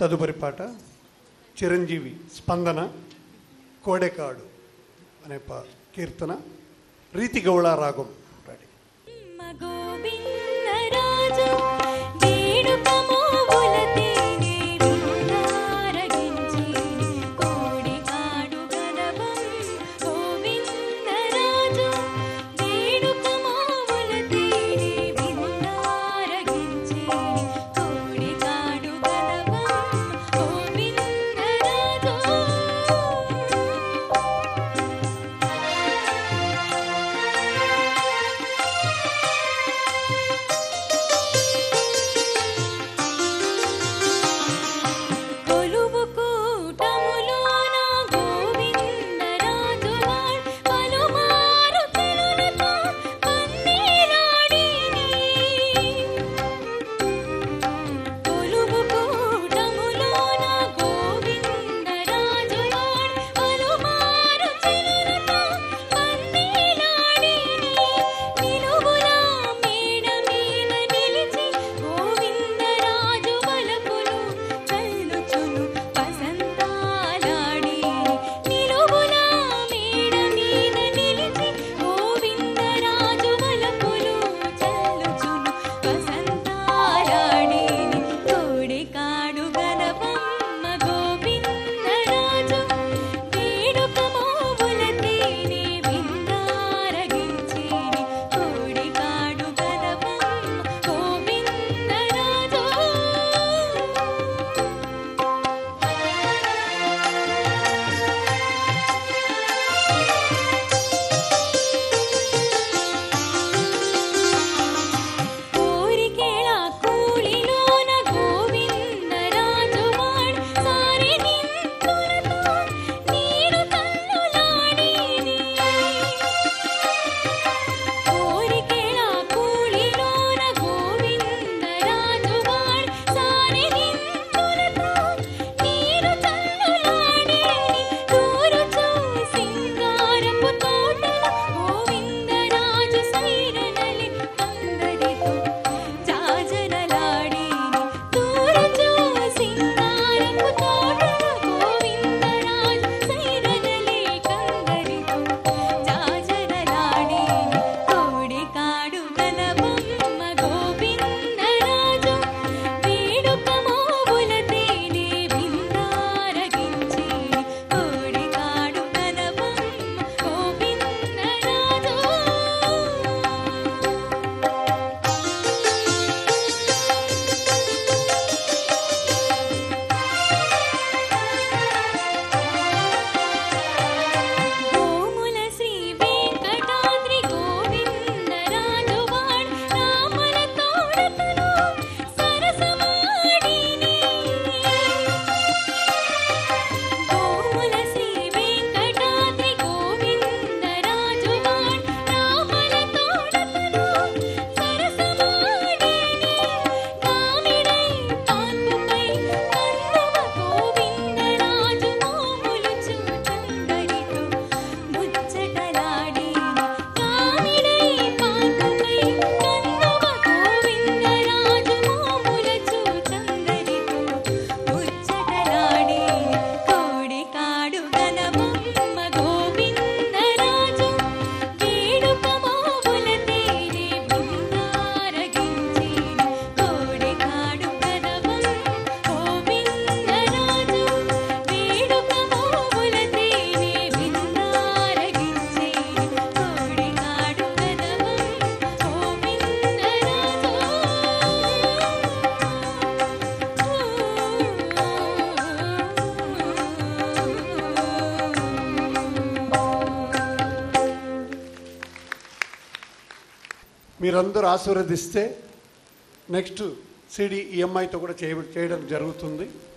తదుపరి పాట చిరంజీవి స్పందన కోడెకాడు అనే పా కీర్తన రీతి గౌళ రాగం మీరందరూ ఆశీర్వదిస్తే నెక్స్ట్ సిడి ఈఎంఐతో కూడా చేయ చేయడం జరుగుతుంది.